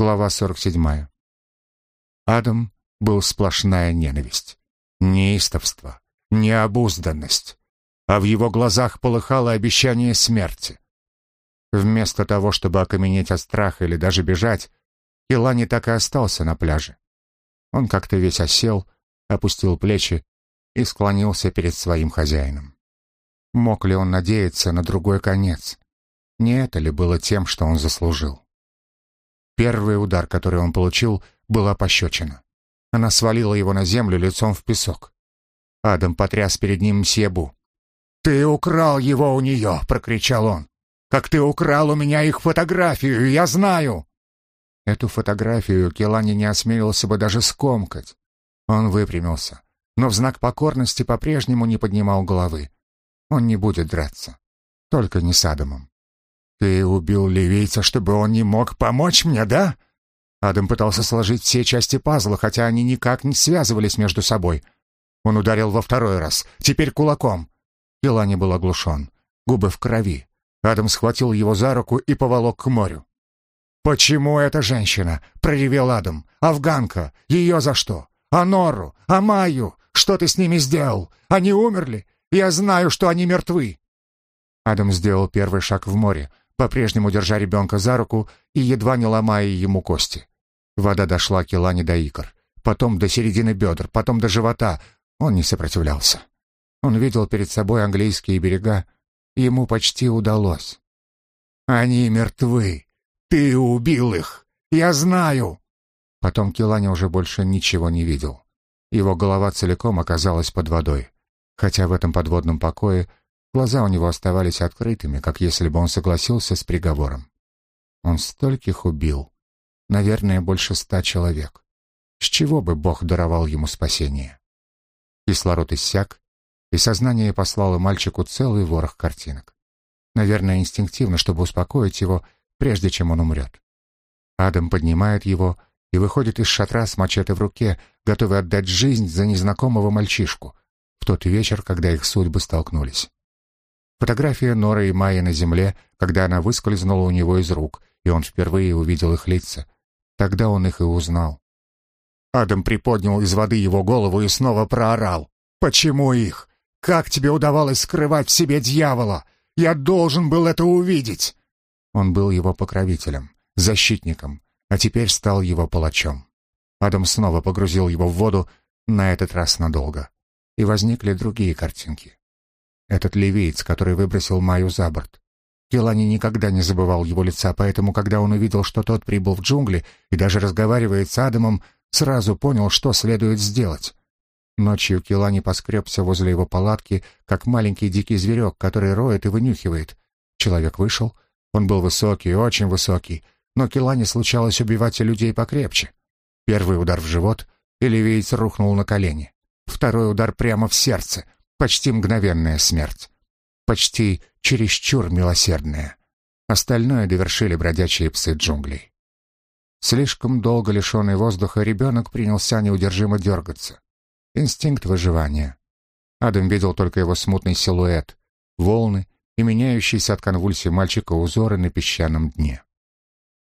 Глава 47. Адам был сплошная ненависть, неистовство, необузданность, а в его глазах полыхало обещание смерти. Вместо того, чтобы окаменеть от страха или даже бежать, Илани так и остался на пляже. Он как-то весь осел, опустил плечи и склонился перед своим хозяином. Мог ли он надеяться на другой конец? Не это ли было тем, что он заслужил? Первый удар, который он получил, была пощечина. Она свалила его на землю лицом в песок. Адам потряс перед ним Мсьебу. «Ты украл его у нее!» — прокричал он. «Как ты украл у меня их фотографию, я знаю!» Эту фотографию Келани не осмелился бы даже скомкать. Он выпрямился, но в знак покорности по-прежнему не поднимал головы. Он не будет драться. Только не с Адамом. «Ты убил ливийца, чтобы он не мог помочь мне, да?» Адам пытался сложить все части пазла, хотя они никак не связывались между собой. Он ударил во второй раз, теперь кулаком. Илани был оглушен, губы в крови. Адам схватил его за руку и поволок к морю. «Почему эта женщина?» — проревел Адам. «Афганка! Ее за что? А Нору? А Майю? Что ты с ними сделал? Они умерли? Я знаю, что они мертвы!» Адам сделал первый шаг в море, по-прежнему держа ребенка за руку и едва не ломая ему кости. Вода дошла к Илане до икр, потом до середины бедер, потом до живота. Он не сопротивлялся. Он видел перед собой английские берега. Ему почти удалось. «Они мертвы. Ты убил их. Я знаю». Потом Килани уже больше ничего не видел. Его голова целиком оказалась под водой. Хотя в этом подводном покое Глаза у него оставались открытыми, как если бы он согласился с приговором. Он стольких убил. Наверное, больше ста человек. С чего бы Бог даровал ему спасение? Кислород иссяк, и сознание послало мальчику целый ворох картинок. Наверное, инстинктивно, чтобы успокоить его, прежде чем он умрет. Адам поднимает его и выходит из шатра с мачете в руке, готовый отдать жизнь за незнакомого мальчишку, в тот вечер, когда их судьбы столкнулись. Фотография Норы и Майи на земле, когда она выскользнула у него из рук, и он впервые увидел их лица. Тогда он их и узнал. Адам приподнял из воды его голову и снова проорал. «Почему их? Как тебе удавалось скрывать в себе дьявола? Я должен был это увидеть!» Он был его покровителем, защитником, а теперь стал его палачом. Адам снова погрузил его в воду, на этот раз надолго. И возникли другие картинки. Этот ливиец, который выбросил Майю за борт. Келани никогда не забывал его лица, поэтому, когда он увидел, что тот прибыл в джунгли и даже разговаривает с Адамом, сразу понял, что следует сделать. Ночью Келани поскребся возле его палатки, как маленький дикий зверек, который роет и вынюхивает. Человек вышел. Он был высокий, очень высокий, но Келани случалось убивать людей покрепче. Первый удар в живот, и ливиец рухнул на колени. Второй удар прямо в сердце — Почти мгновенная смерть. Почти чересчур милосердная. Остальное довершили бродячие псы джунглей. Слишком долго лишенный воздуха ребенок принялся неудержимо дергаться. Инстинкт выживания. Адам видел только его смутный силуэт, волны и меняющиеся от конвульсий мальчика узоры на песчаном дне.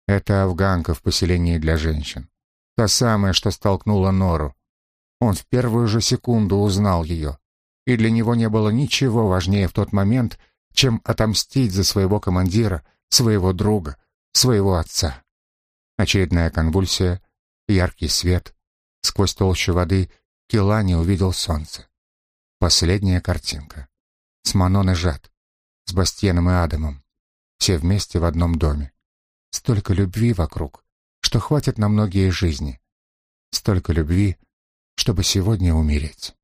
Это афганка в поселении для женщин. Та самая, что столкнула Нору. Он в первую же секунду узнал ее и для него не было ничего важнее в тот момент, чем отомстить за своего командира, своего друга, своего отца. Очередная конвульсия, яркий свет. Сквозь толщу воды Килани увидел солнце. Последняя картинка. С Манон и Жад, с Бастьеном и Адамом. Все вместе в одном доме. Столько любви вокруг, что хватит на многие жизни. Столько любви, чтобы сегодня умереть.